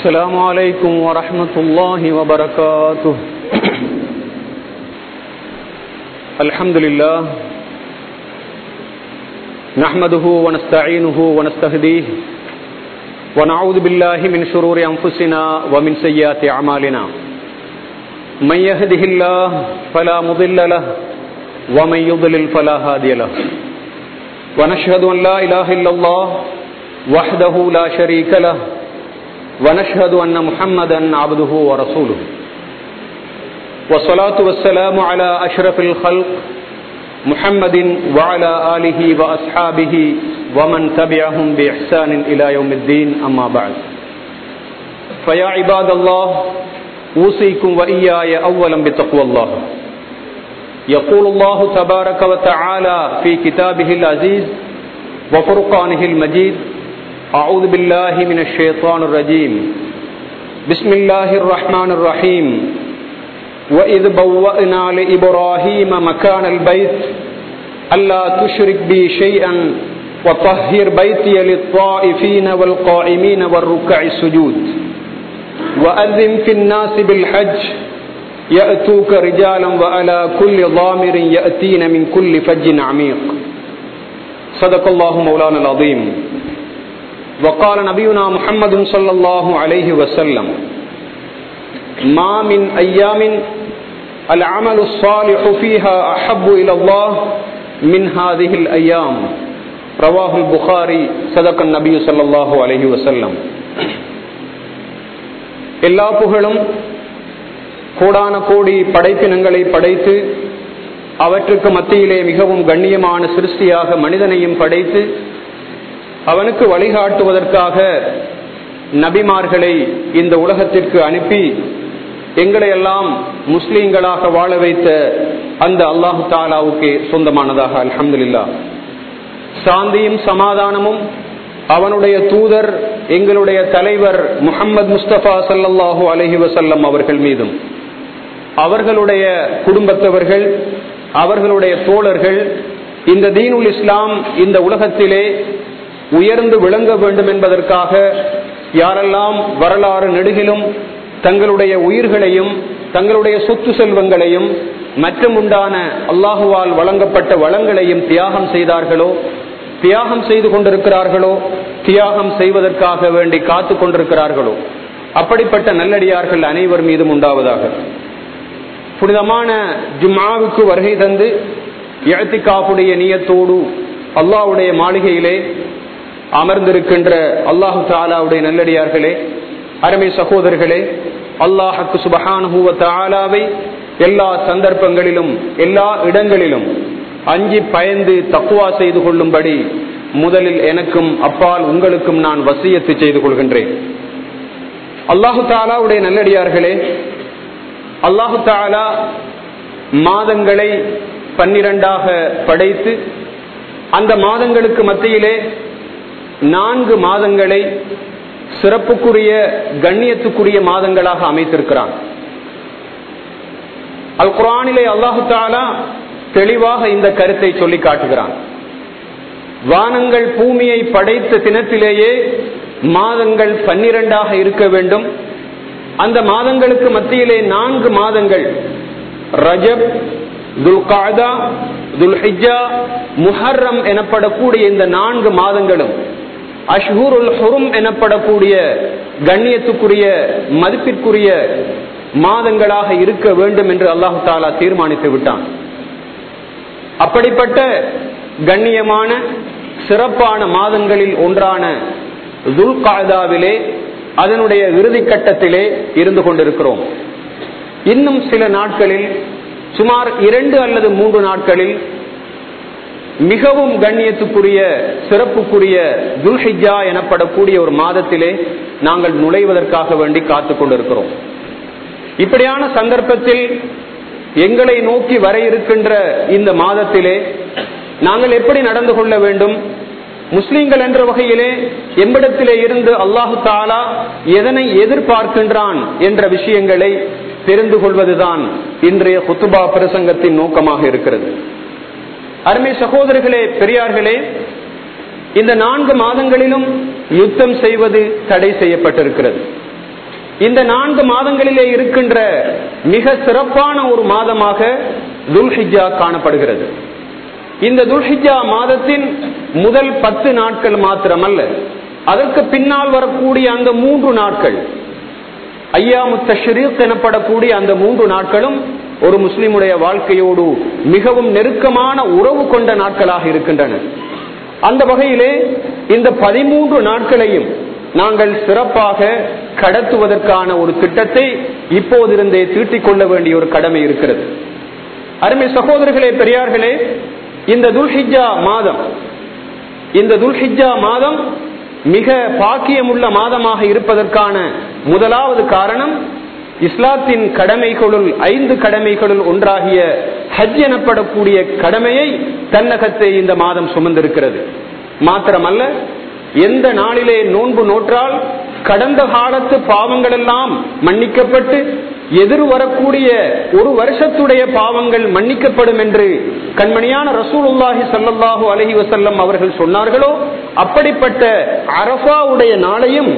السلام عليكم ورحمة الله وبركاته. الحمد لله نحمده ونستعينه ونستهديه ونعوذ بالله من شرور أنفسنا ومن سيئات أعمالنا. من يهده الله فلا مضل له ومن يضلل فلا هادي له. ونشهد أن لا إله إلا الله وحده لا شريك له ونشهد أن محمدا عبده ورسوله. والصلاة والسلام على أشرف الخلق محمد وعلى آله وأصحابه ومن تبعهم بإحسان إلى يوم الدين. أما بعد فيا عباد الله أوصيكم وإياي أولا بتقوى الله. يقول الله تبارك وتعالى في كتابه العزيز وفرقانه المجيد أعوذ بالله من الشيطان الرجيم. بسم الله الرحمن الرحيم. وإذ بوأنا لإبراهيم مكان البيت ألا تشرك بي شيئا وطهر بيتي للطائفين والقائمين والركع السجود. وأذن في الناس بالحج يأتوك رجالا وعلى كل ضامر يأتين من كل فج عميق. صدق الله مولانا العظيم. وقال نبينا محمد صلى الله عليه وسلم ما من أيام العمل الصالح فيها أحب إلى الله من هذه الأيام رواه البخاري صدق النبي صلى الله عليه وسلم எல்லா புகழும் கோடான கோடி படைப்பினங்களை படைத்து அவற்றுக்கு மத்தியிலே மிகவும் கண்ணியமான சிருஷ்டியாக மனிதனையும் படைத்து அவனுக்கு வழிகாட்டுவதற்காக நபிமார்களை இந்த உலகத்திற்கு அனுப்பி எங்களை எல்லாம் முஸ்லீம்களாக வாழ வைத்த அந்த அல்லாஹு தாலாவுக்கு சொந்தமானதாக அலமதுல்லா சாந்தியும் சமாதானமும் அவனுடைய தூதர் எங்களுடைய தலைவர் முகமது முஸ்தபா சல்லாஹூ அலஹி வசல்லம் அவர்கள் மீதும். அவர்களுடைய குடும்பத்தவர்கள் அவர்களுடைய தோழர்கள் இந்த தீனுல் இஸ்லாம் இந்த உலகத்திலே உயர்ந்து விளங்க வேண்டும் என்பதற்காக யாரெல்லாம் வரலாறு நெடுகிலும் தங்களுடைய உயிர்களையும் தங்களுடைய சொத்து செல்வங்களையும் மற்றும் உண்டான அல்லாஹுவால் வழங்கப்பட்ட வளங்களையும் தியாகம் செய்தார்களோ தியாகம் செய்து கொண்டிருக்கிறார்களோ தியாகம் செய்வதற்காக வேண்டி காத்து கொண்டிருக்கிறார்களோ அப்படிப்பட்ட நல்லடியார்கள் அனைவர் மீதும் உண்டாவதாக. புனிதமான ஜும்மாவுக்கு வருகை தந்து எழுத்திக்காப்புடைய நியத்தோடு அல்லாவுடைய மாளிகையிலே அமர்ந்திருக்கின்ற அல்லாஹு தாலாவுடைய நல்லடியார்களே அருமை சகோதரர்களே அல்லாஹுக்கு சுபஹானுபூவ தாலாவை எல்லா சந்தர்ப்பங்களிலும் எல்லா இடங்களிலும் அஞ்சி பயந்து தக்குவா செய்து கொள்ளும்படி முதலில் எனக்கும் அப்பால் உங்களுக்கும் நான் வசியத்து செய்து கொள்கின்றேன். அல்லாஹு தாலாவுடைய நல்லடியார்களே அல்லாஹு தாலா மாதங்களை பன்னிரண்டாக படைத்து அந்த மாதங்களுக்கு மத்தியிலே நான்கு மாதங்களை சிறப்புக்குரிய கண்ணியத்துக்குரிய மாதங்களாக அமைத்திருக்கிறான். அல் குரானிலே அல்லாஹு தாலா தெளிவாக இந்த கருத்தை சொல்லி காட்டுகிறான். வானங்கள் பூமியை படைத்த தினத்திலேயே மாதங்கள் பன்னிரண்டாக இருக்க வேண்டும். அந்த மாதங்களுக்கு மத்தியிலே நான்கு மாதங்கள் ரஜப் துல்காதா துல்ஹிஜா முஹர்ரம் எனப்படக்கூடிய இந்த நான்கு மாதங்களும் அஷ்ஹூருல் ஹுரும் எனப்படக்கூடிய கண்ணியத்துக்குரிய மதிப்பிற்குரிய மாதங்களாக இருக்க வேண்டும் என்று அல்லாஹு தாலா தீர்மானித்து விட்டான். அப்படிப்பட்ட கண்ணியமான சிறப்பான மாதங்களில் ஒன்றான துல்காதாவிலே அதனுடைய இறுதி கட்டத்திலே இருந்து கொண்டிருக்கிறோம். இன்னும் சில நாட்களில் சுமார் இரண்டு அல்லது மூன்று நாட்களில் மிகவும் கண்ணியத்துக்குரிய சிறப்புக்குரிய துல்ஹிஜா எனப்படக்கூடிய ஒரு மாதத்திலே நாங்கள் நுழைவதற்காக வேண்டி காத்து கொண்டிருக்கிறோம். இப்படியான சந்தர்ப்பத்தில் எங்களை நோக்கி வர இருக்கின்ற இந்த மாதத்திலே நாங்கள் எப்படி நடந்து கொள்ள வேண்டும்? முஸ்லீம்கள் என்ற வகையிலே எம்பிடத்திலே இருந்து அல்லாஹு தாலா எதனை எதிர்பார்க்கின்றான் என்ற விஷயங்களை தெரிந்து கொள்வதுதான் இன்றைய குத்துபா பிரசங்கத்தின் நோக்கமாக இருக்கிறது. அருமை சகோதரர்களே பெரியார்களே இந்த நான்கு மாதங்களிலும் யுத்தம் செய்வது தடை செய்யப்பட்டிருக்கிறது. இந்த நான்கு மாதங்களிலே இருக்கின்ற மிக சிறப்பான ஒரு மாதமாக துல்ஹிஜா காணப்படுகிறது. இந்த துல்ஹிஜா மாதத்தின் முதல் பத்து நாட்கள் மாத்திரமல்ல அதற்கு பின்னால் வரக்கூடிய அந்த மூன்று நாட்கள் ஐயாமுத்த தஷ்ரீக் எனப்படக்கூடிய அந்த மூன்று நாட்களும் ஒரு முஸ்லிமுடைய வாழ்க்கையோடு மிகவும் நெருக்கமான உறவு கொண்ட நாட்களாக இருக்கின்றன. அந்த வகையிலே இந்த பதிமூன்று நாட்களையும் நாங்கள் சிறப்பாக கடத்துவதற்கான ஒரு திட்டத்தை இப்போதிருந்தே தீட்டிக் கொள்ள வேண்டிய ஒரு கடமை இருக்கிறது. அருமை சகோதரர்களே பெரியார்களே இந்த துல்ஹிஜா மாதம் இந்த துல்ஹிஜா மாதம் மிக பாக்கியமுள்ள மாதமாக இருப்பதற்கான முதலாவது காரணம் இஸ்லாத்தின் கடமைகளுள் ஐந்து கடமைகளுள் ஒன்றாகிய ஹஜ் எனப்படக்கூடிய கடமையை தன்னகத்தை இந்த மாதம் சுமந்திருக்கிறது. மாத்திரமல்ல எந்த நாளிலே நோன்பு நோற்றால் கடந்த காலத்து பாவங்கள் எல்லாம் மன்னிக்கப்பட்டு எதிர் வரக்கூடிய ஒரு வருஷத்துடைய பாவங்கள் மன்னிக்கப்படும் என்று கண்மணியான ரசூலுல்லாஹி சல்லாஹூ அலஹி வசல்லம் அவர்கள் சொன்னார்களோ அப்படிப்பட்ட அரபாவுடைய நாளையும்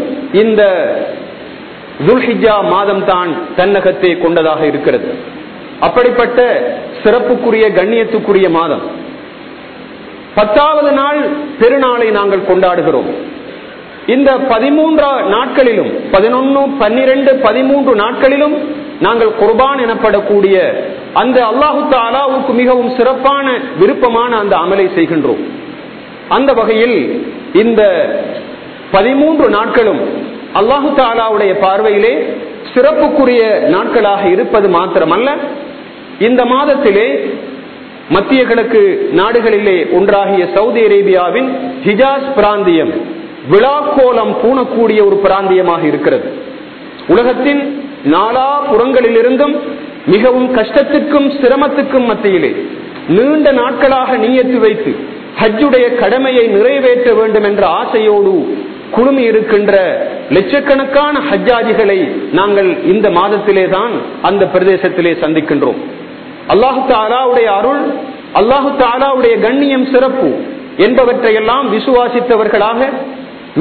இந்த துல்ஹிஜா மாதம் தான் தன்னகத்தை கொண்டதாக இருக்கிறது. அப்படிப்பட்ட சிறப்புக்குரிய கண்ணியத்துக்குரிய மாதம். பத்தாவது நாள் பெருநாளை நாங்கள் கொண்டாடுகிறோம். இந்த பதிமூன்றா நாட்களிலும் பதினொன்னு பன்னிரண்டு பதிமூன்று நாட்களிலும் நாங்கள் குர்பான் எனப்படக்கூடிய அந்த அல்லாஹு தாலாவுக்கு மிகவும் சிறப்பான விருப்பமான அந்த அமலை செய்கின்றோம். அந்த வகையில் இந்த பதிமூன்று நாட்களும் அல்லாஹு தாலாவுடைய பார்வையிலே சிறப்புக்குரிய நாட்களாக இருப்பது மாத்திரமல்ல. இந்த மாதத்திலே மத்திய கிழக்கு நாடுகளிலே ஒன்றாகிய சவுதி அரேபியாவின் ஹிஜாஸ் பிராந்தியம் விழாக்கோலம் பூணக்கூடிய ஒரு பிராந்தியமாக இருக்கிறது. உலகத்தின் நாலா புறங்களிலிருந்தும் மிகவும் கஷ்டத்துக்கும் சிரமத்துக்கும் மத்தியிலே நீண்ட நாட்களாக நீயத்து வைத்து ஹஜ்ஜுடைய கடமையை நிறைவேற்ற வேண்டும் என்ற ஆசையோடு குழுமி இருக்கின்ற லட்சக்கணக்கான ஹஜ்ஜாஜிகளை நாங்கள் இந்த மாதத்திலே தான் அந்த பிரதேசத்திலே சந்திக்கின்றோம். அல்லாஹு தாலாவுடைய அருள் அல்லாஹு தாலாவுடைய கண்ணியம் சிறப்பு என்பவற்றையெல்லாம் விசுவாசித்தவர்களாக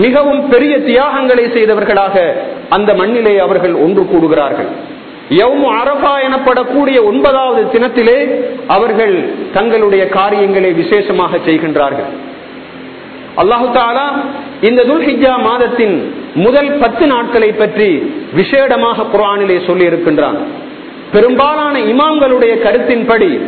மிகவும் பெரிய தியாகங்களை செய்தவர்களாக அந்த மண்ணிலே அவர்கள் ஒன்று கூடுகிறார்கள். யவுமு அரபா எனப்படக்கூடிய ஒன்பதாவது தினத்திலே அவர்கள் தங்களுடைய காரியங்களை விசேஷமாக செய்கின்றார்கள். அல்லாஹு தாலா இந்த துல்ஹிஜா மாதத்தின் முதல் பத்து நாட்களை பற்றி விசேடமாக குரானிலே சொல்லி இருக்கின்றான் பெரும்பாலான இமாம்களுடைய கருத்தின்படி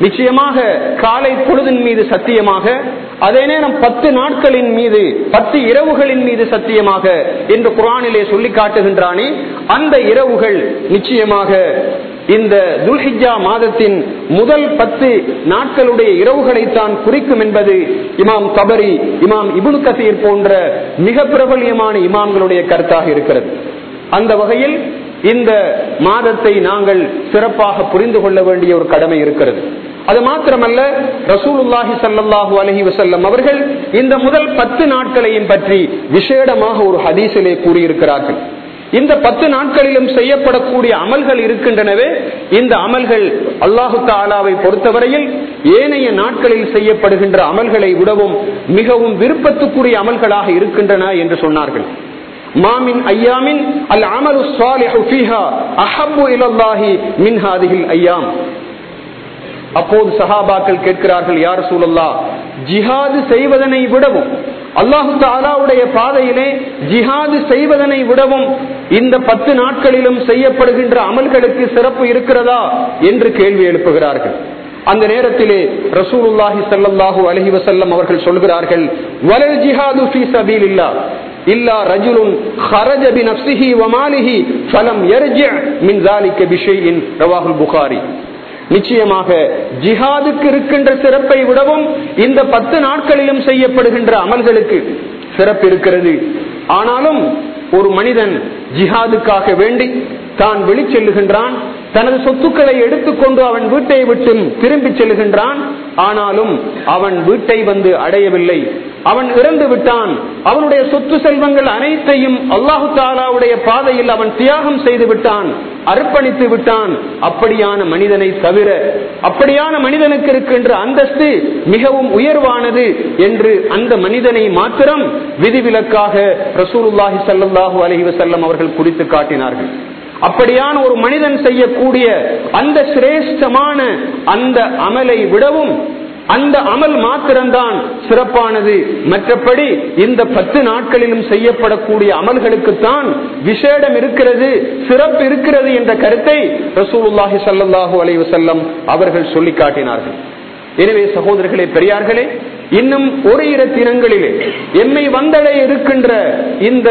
நிச்சயமாக காலை பொழுதின் மீது சத்தியமாக அதே நேரம் பத்து நாட்களின் மீது பத்து இரவுகளின் மீது சத்தியமாக என்று குரானிலே சொல்லி காட்டுகின்றானே அந்த இரவுகள் நிச்சயமாக இந்த துல்ஹிஜா மாதத்தின் முதல் பத்து நாட்களுடைய இரவுகளைத்தான் குறிக்கும் என்பது இமாம் தபரி இமாம் இபுல் கசீர் போன்ற மிக பிரபலியமான இமாம்களுடைய கருத்தாக இருக்கிறது. அந்த வகையில் இந்த மாதத்தை நாங்கள் சிறப்பாக புரிந்து கொள்ள வேண்டிய ஒரு கடமை இருக்கிறது. அது மாத்திரமல்ல ரசூலுல்லாஹி சல்லாஹூ அலஹி வசல்லம் அவர்கள் இந்த முதல் பத்து நாட்களையும் பற்றி விசேடமாக ஒரு ஹதீசிலே கூறியிருக்கிறார்கள். இந்த பத்து நாட்களிலும் செய்யப்படக்கூடிய அமல்கள் இருக்கின்றனவே இந்த அமல்கள் அல்லாஹு தாலாவை பொறுத்தவரையில் ஏனைய நாட்களில் செய்யப்படுகின்ற அமல்களை விடவும் மிகவும் விருப்பத்துக்குரிய அமல்களாக இருக்கின்றன என்று சொன்னார்கள். மாமின் ஐயாமின் அல் அமலு சாலிஹு இலல்லாஹி மின் ஹாதிஹில் ஐயாம். அப்போது சஹாபாக்கள் கேட்கிறார்கள் யார் சூழல்லா ஜிஹாது செய்வதனை விடவும் அல்லாஹு தாலாவுடைய பாதையிலே ஜிஹாது செய்வதனை விடவும் இந்த பத்து நாட்களிலும் செய்யப்படுகின்ற அமல்களுக்கு சிறப்பு இருக்கிறதா என்று கேள்வி எழுப்புகிறார்கள் அந்த நேரத்திலே ரசூலுல்லாஹி சல்லாஹூ அலஹி வசல்லம் அவர்கள் சொல்கிறார்கள் வலல் ஜிஹாது ஃபீ சபீலில்லா இல்லா ரஜுலுன் خرج بنفسه وماله فلم يرجع من ذلك بشيء رواه البخاري நிச்சயமாக ஜிஹாதுக்கு இருக்கின்ற சிறப்பை விடவும் இந்த பத்து நாட்களிலும் செய்யப்படுகின்ற அமல்களுக்கு சிறப்பு இருக்கிறது. ஆனாலும் ஒரு மனிதன் ஜிஹாதுக்காக வேண்டி தான் வெளி செல்லுகின்றான் தனது சொத்துக்களை எடுத்துக்கொண்டு அவன் வீட்டை விட்டு திரும்பி செல்லுகின்றான் ஆனாலும் அவன் வீட்டை வந்து அடையவில்லை. அவன் இறந்து விட்டான். அவனுடைய சொத்து செல்வங்கள் அனைத்தையும் அல்லாஹு தாலாவுடைய பாதையில் அவன் தியாகம் செய்து விட்டான் அர்ப்பணித்து விட்டான். அப்படியான மனிதனை தவிர அப்படியான மனிதனுக்கு இருக்கின்ற அந்தஸ்து மிகவும் உயர்வானது என்று அந்த மனிதனை மாத்திரம் விதிவிலக்காக ரசூலுல்லாஹி சல்லாஹூ அலஹி வசல்லம் அவர்கள் குறித்து காட்டினார்கள். அப்படியான ஒரு மனிதன் செய்யக்கூடிய அந்த சிரேஷ்டமான அந்த அமலை விடவும் அந்த அமல் மாத்திரம்தான் சிறப்பானது. மற்றபடி இந்த பத்து நாட்களிலும் செய்யப்படக்கூடிய அமல்களுக்குத்தான் விசேடம் இருக்கிறது சிறப்பு இருக்கிறது என்ற கருத்தை ரசூலுல்லாஹி சல்லாஹூ அலைவசல்லம் அவர்கள் சொல்லி காட்டினார்கள். எனவே சகோதரர்களே பெரியார்களே இன்னும் ஒரு இரு தினங்களிலே எம்மை வந்தடைய இருக்கின்ற இந்த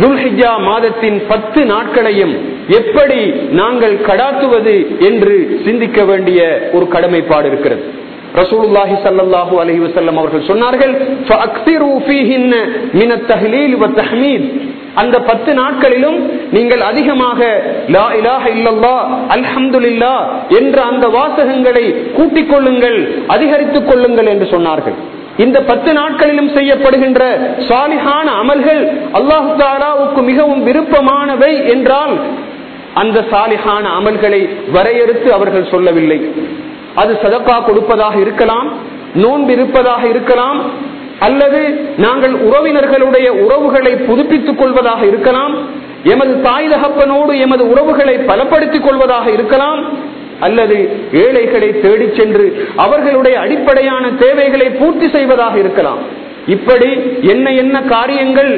துல்ஹிஜா மாதத்தின் பத்து நாட்களையும் எப்படி நாங்கள் கடாத்துவது என்று சிந்திக்க வேண்டிய ஒரு கடமைப்பாடு இருக்கிறது. ரசூலுல்லாஹி சல்லல்லாஹு அலைஹி வஸல்லம் அவர்கள் சொன்னார்கள் அந்த பத்து நாட்களிலும் நீங்கள் அதிகமாக லா இலாஹ இல்லல்லா அல்ஹம்துலில்லா என்ற அந்த வாசகங்களை கூட்டிக் கொள்ளுங்கள் அதிகரித்துக் கொள்ளுங்கள் என்று சொன்னார்கள். இந்த பத்து நாட்களிலும் செய்யப்படுகின்ற சாலிஹான அமல்கள் அல்லாஹு தாலாவுக்கு மிகவும் விருப்பமானவை என்றால் அந்த சாலிஹான அமல்களை வரையறுத்து அவர்கள் சொல்லவில்லை. அது சதக்கா கொடுப்பதாக இருக்கலாம் நோன்பு இருப்பதாக இருக்கலாம் அல்லது நாங்கள் உறவினர்களுடைய உறவுகளை புதுப்பித்துக் கொள்வதாக இருக்கலாம் எமது தாய் தகப்பனோடு எமது உறவுகளை பலப்படுத்திக் கொள்வதாக இருக்கலாம் அல்லது ஏழைகளை தேடிச் சென்று அவர்களுடைய அடிப்படையான தேவைகளை பூர்த்தி செய்வதாக இருக்கலாம். இப்படி என்ன என்ன காரியங்கள்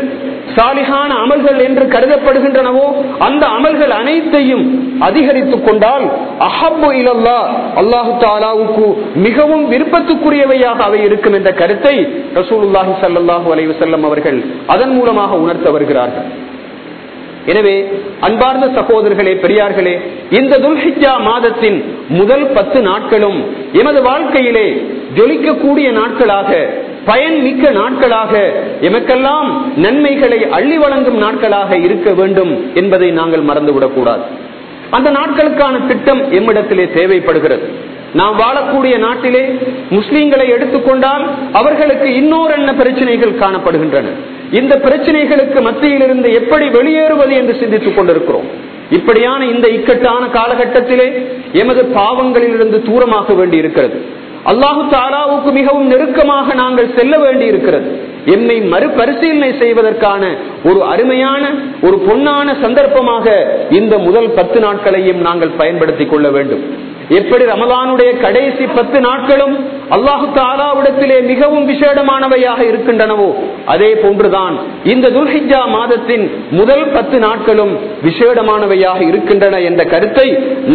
சாலிகான அமல்கள் என்று கருதப்படுகின்றனவோ அந்த அமல்கள் அனைத்தையும் அதிகரித்துக் கொண்டால் அஹப்பு இலல்லா அல்லாஹு தாலாவுக்கு மிகவும் விருப்பத்துக்குரியவையாக அவை இருக்கும் என்ற கருத்தை ரசூலுல்லாஹி சல்லாஹூ அலைவசல்லம் அவர்கள் அதன் மூலமாக உணர்த்த வருகிறார்கள். எனவே அன்பார்ந்த சகோதரர்களே பெரியார்களே இந்த துல்ஹிஜா மாதத்தின் முதல் பத்து நாட்களும் எமது வாழ்க்கையிலே ஜொலிக்கக்கூடிய நாட்களாக பயன் மிக்க நாட்களாக எமக்கெல்லாம் நன்மைகளை அள்ளி வழங்கும் நாட்களாக இருக்க வேண்டும் என்பதை நாங்கள் மறந்துவிடக்கூடாது. அந்த நாட்களுக்கான திட்டம் எம்மிடத்திலே தேவைப்படுகிறது. நாம் வாழக்கூடிய நாட்டிலே முஸ்லீம்களை எடுத்துக்கொண்டால் அவர்களுக்கு இன்னொரு என்ன பிரச்சனைகள் காணப்படுகின்றன. இந்த பிரச்சனைகளுக்கு மத்தியிலிருந்து எப்படி வெளியேறுவது என்று சிந்தித்துக் கொண்டிருக்கிறோம். இப்படியான இந்த இக்கட்டான காலகட்டத்திலே எமது பாவங்களிலிருந்து தூரமாக வேண்டி இருக்கிறது அல்லாஹு தாலாவுக்கு மிகவும் நெருக்கமாக நாங்கள் செல்ல வேண்டி இருக்கிறது என்னை மறுபரிசீலனை செய்வதற்கான ஒரு அருமையான ஒரு பொன்னான சந்தர்ப்பமாக இந்த முதல் பத்து நாட்களையும் நாங்கள் பயன்படுத்திக் கொள்ள வேண்டும். எப்படி ரமலானுடைய கடைசி பத்து நாட்களும் அல்லாஹு தாலாவிடத்திலே மிகவும் விசேடமானவையாக இருக்கின்றனவோ அதே போன்றுதான் இந்த துல்ஹிஜா மாதத்தின் முதல் பத்து நாட்களும் விசேடமானவையாக இருக்கின்றன என்ற கருத்தை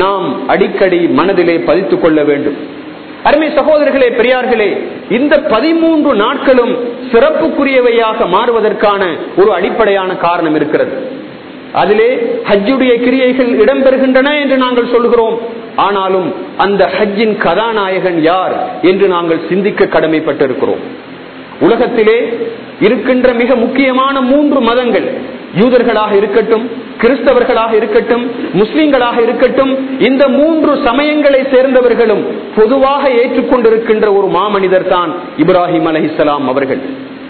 நாம் அடிக்கடி மனதிலே பதித்துக் கொள்ள வேண்டும். அருமை சகோதரர்களே பெரியார்களே இந்த பதிமூன்று நாட்களும் சிறப்புக்குரியவையாக மாறுவதற்கான ஒரு அடிப்படையான காரணம் இருக்கிறது. அதிலே ஹஜ்ஜுடைய கிரியைகள் இடம்பெறுகின்றன என்று நாங்கள் சொல்கிறோம். ஆனாலும் அந்த ஹஜ்ஜின் கதாநாயகன் யார் என்று நாங்கள் சிந்திக்க கடமைப்பட்டிருக்கிறோம். உலகத்திலே இருக்கின்ற மிக முக்கியமான மூன்று மதங்கள் யூதர்களாக இருக்கட்டும் கிறிஸ்தவர்களாக இருக்கட்டும் முஸ்லிம்களாக இருக்கட்டும் இந்த மூன்று சமயங்களை சேர்ந்தவர்களும் பொதுவாக ஏற்றுக்கொண்டிருக்கின்ற ஒரு மாமனிதர் தான் இப்ராஹிம் அலஹிசலாம் அவர்கள்.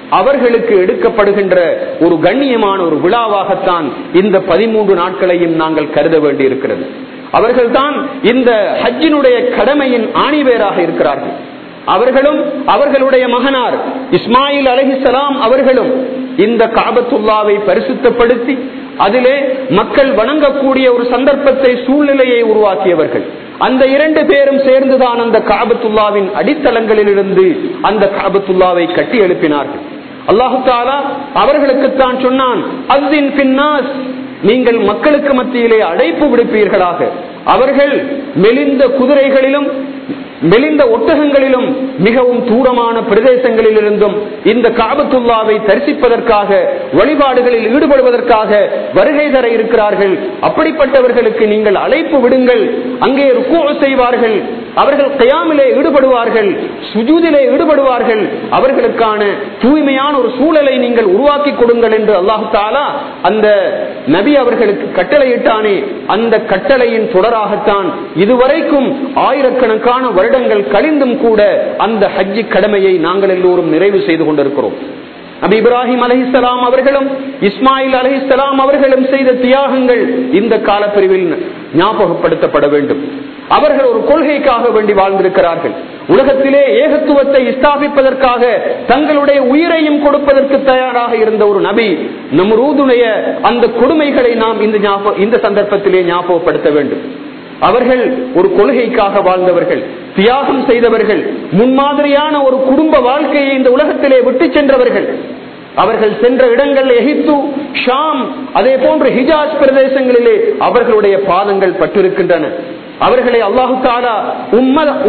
அவர்களுக்கு எடுக்கப்படுகின்ற ஒரு கண்ணியமான ஒரு விழாவாகத்தான் இந்த பதிமூன்று நாட்களையும் நாங்கள் கருத வேண்டி இருக்கிறது அவர்கள்தான் இந்த ஹஜ்ஜினுடைய கடமையின் ஆணிவேராக இருக்கிறார்கள். அவர்களும் அவர்களுடைய மகனார் இஸ்மாயில் அலஹிசலாம் அவர்களும் இந்த காபத்துல்லாவை பரிசுத்தப்படுத்தி அதிலே மக்கள் வணங்கக்கூடிய ஒரு சந்தர்ப்பத்தை சூழ்நிலையை உருவாக்கியவர்கள். அந்த இரண்டு பேரும் சேர்ந்துதான் அந்த காபத்துல்லாவின் அடித்தளங்களிலிருந்து அந்த காபத்துல்லாவை கட்டி எழுப்பினார்கள். அல்லாஹு தாலா அவர்களுக்குத்தான் சொன்னான் அஸ்தின் பின்னாஸ் நீங்கள் மக்களுக்கு மத்தியிலே அழைப்பு விடுப்பீர்களாக. அவர்கள் மெலிந்த குதிரைகளிலும் மெலிந்த ஒட்டகங்களிலும் மிகவும் தூரமான பிரதேசங்களிலிருந்தும் இந்த காபத்துல்லாவை தரிசிப்பதற்காக வழிபாடுகளில் ஈடுபடுவதற்காக வருகை தர இருக்கிறார்கள். அப்படிப்பட்டவர்களுக்கு நீங்கள் அழைப்பு விடுங்கள். அங்கே ருக்கு செய்வார்கள். அவர்கள் கையாமிலே ஈடுபடுவார்கள் சுஜூதிலே ஈடுபடுவார்கள். அவர்களுக்கான தூய்மையான ஒரு சூழலை நீங்கள் உருவாக்கி கொடுங்கள் என்று அல்லாஹு தாலா அந்த நபி அவர்களுக்கு கட்டளையிட்டானே. அந்த கட்டளையின் தொடராகத்தான் இதுவரைக்கும் ஆயிரக்கணக்கான வருடங்கள் கழிந்தும் கூட அந்த ஹஜ்ஜி கடமையை நாங்கள் எல்லோரும் நிறைவு செய்து கொண்டிருக்கிறோம். நபி இப்ராஹிம் அலஹிஸ்லாம் அவர்களும் இஸ்மாயில் அலஹிஸ்லாம் அவர்களும் செய்த தியாகங்கள் இந்த காலப்பிரிவில் ஞாபகப்படுத்தப்பட வேண்டும். அவர்கள் ஒரு கொள்கைக்காக வேண்டி வாழ்ந்திருக்கிறார்கள். உலகத்திலே ஏகத்துவத்தை ஸ்தாபிப்பதற்காக தங்களுடைய உயிரையும் கொடுப்பதற்கு தயாராக இருந்த ஒரு நபி நம்ரூதுடைய அந்த கொடுமைகளை நாம் இந்த இந்த சந்தர்ப்பத்திலே ஞாபகப்படுத்த வேண்டும். அவர்கள் ஒரு கொள்கைக்காக வாழ்ந்தவர்கள் தியாகம் செய்தவர்கள் முன்மாதிரியான ஒரு குடும்ப வாழ்க்கையை இந்த உலகத்திலே விட்டு சென்றவர்கள். அவர்கள் சென்ற இடங்கள் எகிப்து ஷாம் அதே போன்று ஹிஜாஸ் பிரதேசங்களிலே அவர்களுடைய பாதங்கள் பட்டிருக்கின்றன. அவர்களை அல்லாஹு தாலா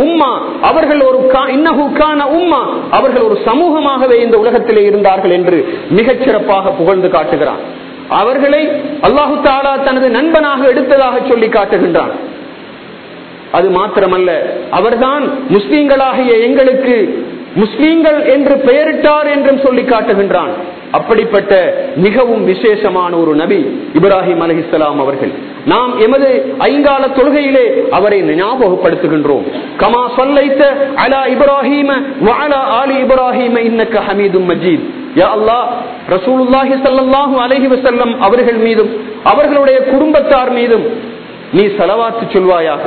உம்மா அவர்கள் ஒரு இன்னஹுக்கான உம்மா அவர்கள் ஒரு சமூகமாகவே இந்த உலகத்திலே இருந்தார்கள் என்று மிகச் சிறப்பாக புகழ்ந்து காட்டுகிறான். அவர்களை அல்லாஹு தாலா தனது நண்பனாக எடுத்ததாக சொல்லி காட்டுகின்றான். அது மாத்திரமல்ல அவர்தான் முஸ்லீம்களாகிய எங்களுக்கு முஸ்லீம்கள் என்று பெயரிட்டார் என்றும் சொல்லி காட்டுகின்றான். அப்படிப்பட்ட மிகவும் விசேஷமான ஒரு நபி இப்ராஹிம் அலஹிஸ்லாம் அவர்கள். நாம் எமது ஐங்கால தொழுகையிலே அவரை ஞாபகப்படுத்துகின்றோம். கமா சொல்லைத்த அலா இப்ராஹிம வஅலா ஆலி இப்ராஹிம இன்னக்க ஹமீதும் மஜீத். யா அல்லாஹ் ரசூலுல்லாஹி ஸல்லல்லாஹு அவர்கள் மீதும் அவர்களுடைய குடும்பத்தார் மீதும் நீ செலவாத்து சொல்வாயாக.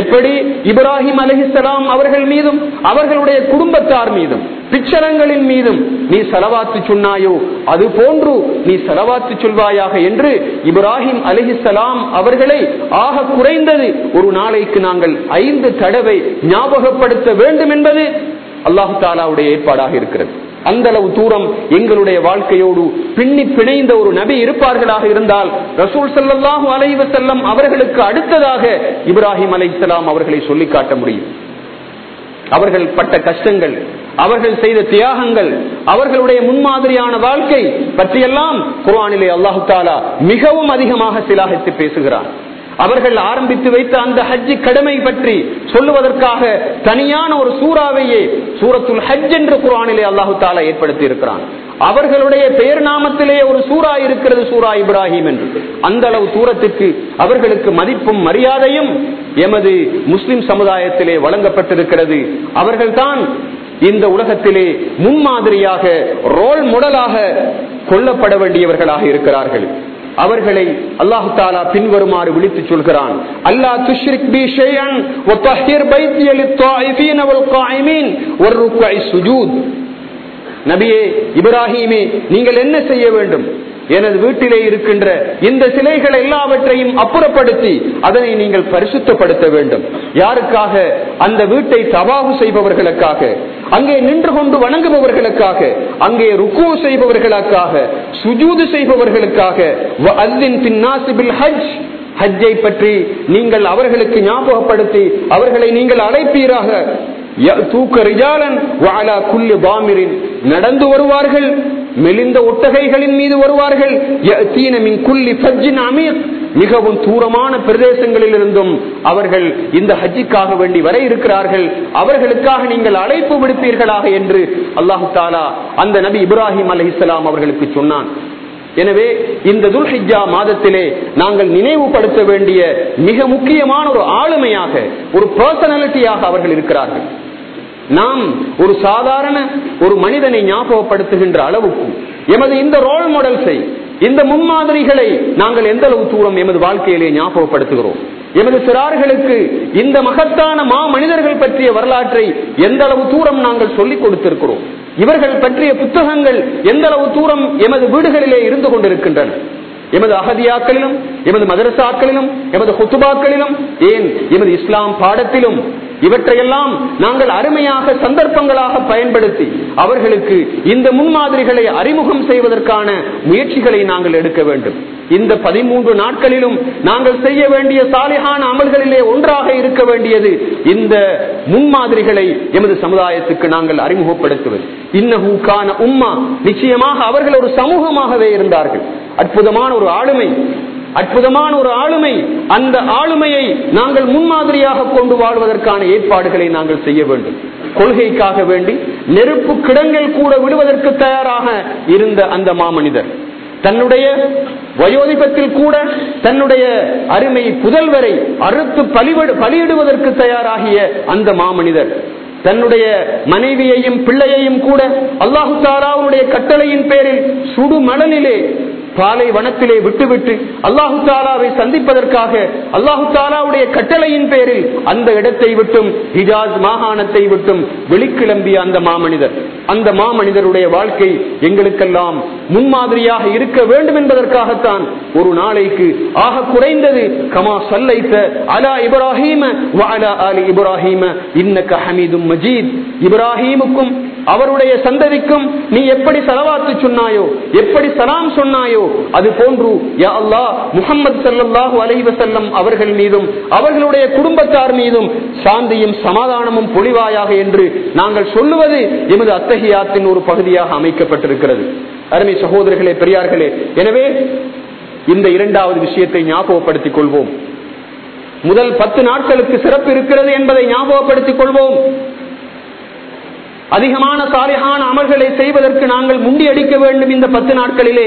எப்படி? இப்ராஹிம் அலஹிசலாம் அவர்கள் மீதும் அவர்களுடைய குடும்பத்தார் மீதும். பிச்சரங்களின் மீதும் நீ செலவாத்து சொன்னாயோ அது போன்று நீ செலவாத்து சொல்வாயாக என்று இப்ராஹிம் அலிஹிசலாம் அவர்களை ஆக குறைந்தது ஒரு நாளைக்கு நாங்கள் ஐந்து தடவை ஞாபகப்படுத்த வேண்டும் என்பது அல்லாஹு தாலாவுடைய ஏற்பாடாக இருக்கிறது. அந்த அளவு தூரம் எங்களுடைய வாழ்க்கையோடு பின்னி பிணைந்த ஒரு நபி இருப்பார்களாக இருந்தால் ரசூல் சல்லாஹு அலைவ செல்லம் அவர்களுக்கு அடுத்ததாக இப்ராஹிம் அலை அவர்களை சொல்லி காட்ட முடியும். அவர்கள் பட்ட கஷ்டங்கள் அவர்கள் செய்த தியாகங்கள் அவர்களுடைய முன்மாதிரியான வாழ்க்கை பற்றியெல்லாம் குரானிலே அல்லாஹு தாலா மிகவும் அதிகமாக சிலாகித்து பேசுகிறார் அவர்கள் ஆரம்பித்து வைத்த அந்த ஹஜ்ஜி கடமை பற்றி சொல்லுவதற்காக தனியான ஒரு சூறாவையே சூரத்துல் ஹஜ் என்று குரானிலே அல்லாஹு தாலா ஏற்படுத்தி இருக்கிறான் அவர்களுடைய பெயர் நாமத்திலேயே ஒரு சூறா இருக்கிறது சூரா இப்ராஹிம் என்று. அந்த அளவு தூரத்துக்கு அவர்களுக்கு மதிப்பும் மரியாதையும் எமது முஸ்லிம் சமுதாயத்திலே வழங்கப்பட்டிருக்கிறது. அவர்கள்தான் இந்த உலகத்திலே முன்மாதிரியாக ரோல் மாடலாக கொல்லப்பட வேண்டியவர்களாக இருக்கிறார்கள். அவர்களை அல்லாஹு தாலா பின்வருமாறு விழித்து சொல்கிறான். அல்லா துஷ்ரிக் பி ஷைஅன் வ தஹ்ஹிர் பைத்திய லித்தாயிஃபீன வல் காயிமீன். வர்ருக்இ சுஜூத். நபியே இப்ராஹிமே நீங்கள் என்ன செய்ய வேண்டும்? எனது வீட்டிலே இருக்கின்ற இந்த சிலைகள் எல்லாவற்றையும் அப்புறப்படுத்தி அதனை நீங்கள் பரிசுத்தப்படுத்த வேண்டும். யாருக்காக? அந்த வீட்டை தவாவு செய்பவர்களுக்காக அங்கே நின்று கொண்டு வணங்குபவர்களுக்காக அங்கே ருக்கு செய்பவர்களுக்காக சுஜூது செய்பவர்களுக்காக ஹஜ். ஹஜ்ஜை பற்றி நீங்கள் அவர்களுக்கு ஞாபகப்படுத்தி அவர்களை நீங்கள் அழைப்பீராக. நடந்து வருவார்கள் மெலிந்த ஒட்டகைகளின் மீது வருவார்கள். மிகவும் தூரமான பிரதேசங்களில் இருந்தும் அவர்கள் இந்த ஹஜ்ஜிக்காக வேண்டி வர இருக்கிறார்கள். அவர்களுக்காக நீங்கள் அழைப்பு விடுப்பீர்களாக என்று அல்லாஹு தாலா அந்த நபி இப்ராஹிம் அலி இஸ்லாம் அவர்களுக்கு சொன்னான். எனவே இந்த துல்ஹிஜா மாதத்திலே நாங்கள் நினைவுபடுத்த வேண்டிய மிக முக்கியமான ஒரு ஆளுமையாக ஒரு பர்சனாலிட்டியாக அவர்கள் இருக்கிறார்கள். நாம் ஒரு சாதாரண ஒரு மனிதனை ஞாபகப்படுத்துகின்ற அளவுக்கு எமது இந்த ரோல் மாடல்ஸை இந்த முன்மாதிரிகளை நாங்கள் எந்த அளவு தூரம் எமது வாழ்க்கையிலே ஞாபகப்படுத்துகிறோம்? எமது சிறார்களுக்கு இந்த மகத்தான மா மனிதர்கள் பற்றிய வரலாற்றை எந்த அளவு தூரம் நாங்கள் சொல்லிக் கொடுத்திருக்கிறோம்? இவர்கள் பற்றிய புத்தகங்கள் எந்த அளவு தூரம் எமது வீடுகளிலே இருந்து கொண்டிருக்கின்றன? எமது அகதியாக்களிலும் எமது மதரசாக்களிலும் எமது ஹொத்துபாக்களிலும் ஏன் எமது இஸ்லாம் பாடத்திலும் இவற்றையெல்லாம் நாங்கள் அருமையாக சந்தர்ப்பங்களாக பயன்படுத்தி அவர்களுக்கு இந்த முன்மாதிரிகளை அறிமுகம் செய்வதற்கான முயற்சிகளை நாங்கள் எடுக்க வேண்டும். இந்த பதிமூன்று நாட்களிலும் நாங்கள் செய்ய வேண்டிய சாலிகான அமல்களிலே ஒன்றாக இருக்க வேண்டியது இந்த முன்மாதிரிகளை எமது சமுதாயத்துக்கு நாங்கள் அறிமுகப்படுத்துவது. இன்னஹூக்கான உம்மா நிச்சயமாக அவர்கள் ஒரு சமூகமாகவே இருந்தார்கள். அற்புதமான ஒரு ஆளுமை. அற்புதமான ஒரு ஆளுமை. அந்த ஆளுமையை நாங்கள் முன்மாதிரியாக கொண்டு வாழ்வதற்கான ஏற்பாடுகளை நாங்கள் செய்ய வேண்டும். கொள்கைக்காக வேண்டி நெருப்பு கிடங்கள் கூட விடுவதற்கு தயாராக இருந்த அந்த மாமனிதர் தன்னுடைய வயோதிபத்தில் கூட தன்னுடைய அருமை புதல்வரை அறுத்து பலிவிடு பலியிடுவதற்கு தயாராகிய அந்த மாமனிதர் தன்னுடைய மனைவியையும் பிள்ளையையும் கூட அல்லாஹு தாராவுடைய கட்டளையின் பேரில் சுடுமணலிலே பாலை வனத்திலே விட்டுவிட்டு அல்லாஹு தாலாவை சந்திப்பதற்காக அல்லாஹு தாலாவுடைய கட்டளையின் பேரில் அந்த இடத்தை விட்டும் ஹிஜாஸ் மாகாணத்தை விட்டும் வெளிக்கிளம்பிய அந்த மாமனிதர். அந்த மாமனிதருடைய வாழ்க்கை எங்களுக்கெல்லாம் முன்மாதிரியாக இருக்க வேண்டும் என்பதற்காகத்தான் ஒரு நாளைக்கு ஆக குறைந்தது கமா சல்லைத்த அலா இப்ராஹீம வஅலா ஆலி இப்ராஹீம. இன்னக ஹமீதும் மஜீத். இப்ராஹீமுக்கும் அவருடைய சந்ததிக்கும் நீ எப்படி செலவாத்து சொன்னாயோ எப்படி சலாம் சொன்னாயோ அது போன்று யா அல்லாஹ் முகமது சல்லாஹு அலைவசல்லம் அவர்கள் மீதும் அவர்களுடைய குடும்பத்தார் மீதும் சாந்தியும் சமாதானமும் பொழிவாயாக என்று நாங்கள் சொல்லுவது எமது அத்தகையாத்தின் ஒரு பகுதியாக அமைக்கப்பட்டிருக்கிறது. அருமை சகோதரர்களே பெரியார்களே எனவே இந்த இரண்டாவது விஷயத்தை ஞாபகப்படுத்திக் கொள்வோம். முதல் பத்து நாட்களுக்கு சிறப்பு இருக்கிறது என்பதை ஞாபகப்படுத்திக் கொள்வோம். அதிகமான சாலையான அமல்களை செய்வதற்கு நாங்கள் முண்டியடிக்க வேண்டும் இந்த பத்து நாட்களிலே.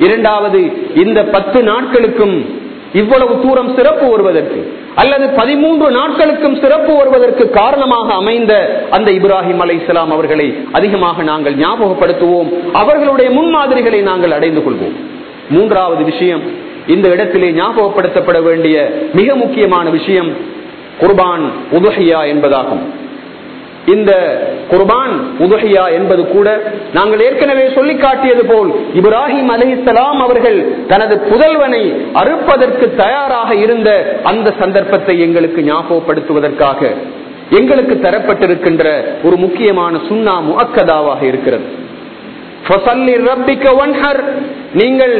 இரண்டாவது இந்த பத்து நாட்களுக்கும் இவ்வளவு தூரம் சிறப்பு வருவதற்கு அல்லது பதிமூன்று நாட்களுக்கும் சிறப்பு வருவதற்கு காரணமாக அமைந்த அந்த இப்ராஹிம் அலை இஸ்லாம் அவர்களை அதிகமாக நாங்கள் ஞாபகப்படுத்துவோம். அவர்களுடைய முன்மாதிரிகளை நாங்கள் அடைந்து கொள்வோம். மூன்றாவது விஷயம் இந்த இடத்திலே ஞாபகப்படுத்தப்பட வேண்டிய மிக முக்கியமான விஷயம் குர்பான் உதுஹியா என்பதாகும். இந்த குர்பான் உதுகையா என்பது கூட நாங்கள் ஏற்கனவே சொல்லி காட்டியது போல் இப்ராஹிம் அலிசலாம் அவர்கள் தனது புதல்வனை அறுப்பதற்கு தயாராக இருந்த அந்த சந்தர்ப்பத்தை எங்களுக்கு ஞாபகப்படுத்துவதற்காக எங்களுக்கு தரப்பட்டிருக்கின்ற ஒரு முக்கியமான சுண்ணா முஅக்கதாவாக இருக்கிறது. நீங்கள்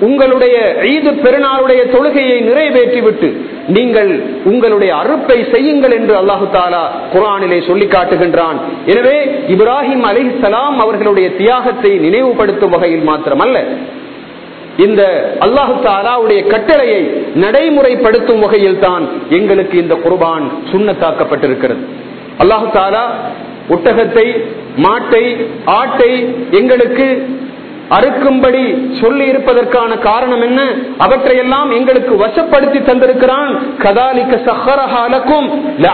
உங்களுடைய ஈது பெருநாளுடைய தொழுகையை நிறைவேற்றிவிட்டு நீங்கள் உங்களுடைய அறுப்பை செய்யுங்கள் என்று அல்லாஹு தாலா குரானிலே சொல்லி காட்டுகின்றான். எனவே இப்ராஹிம் அலி சலாம் அவர்களுடைய தியாகத்தை நினைவுபடுத்தும் வகையில் மாத்திரமல்ல. இந்த அல்லாஹு தாலாவுடைய கட்டளையை நடைமுறைப்படுத்தும் வகையில் தான் எங்களுக்கு இந்த குர்பான் சுண்ணத்தாக்கப்பட்டிருக்கிறது. அல்லாஹு தாலா ஒட்டகத்தை மாட்டை ஆட்டை எங்களுக்கு அறுக்கும்படி சொல்லி இருப்பதற்கான காரணம் என்ன? அவற்றையெல்லாம் எங்களுக்கு வசப்படுத்தி தந்திருக்கிறான். கதாலிக்க சஹரஹாலக்கும்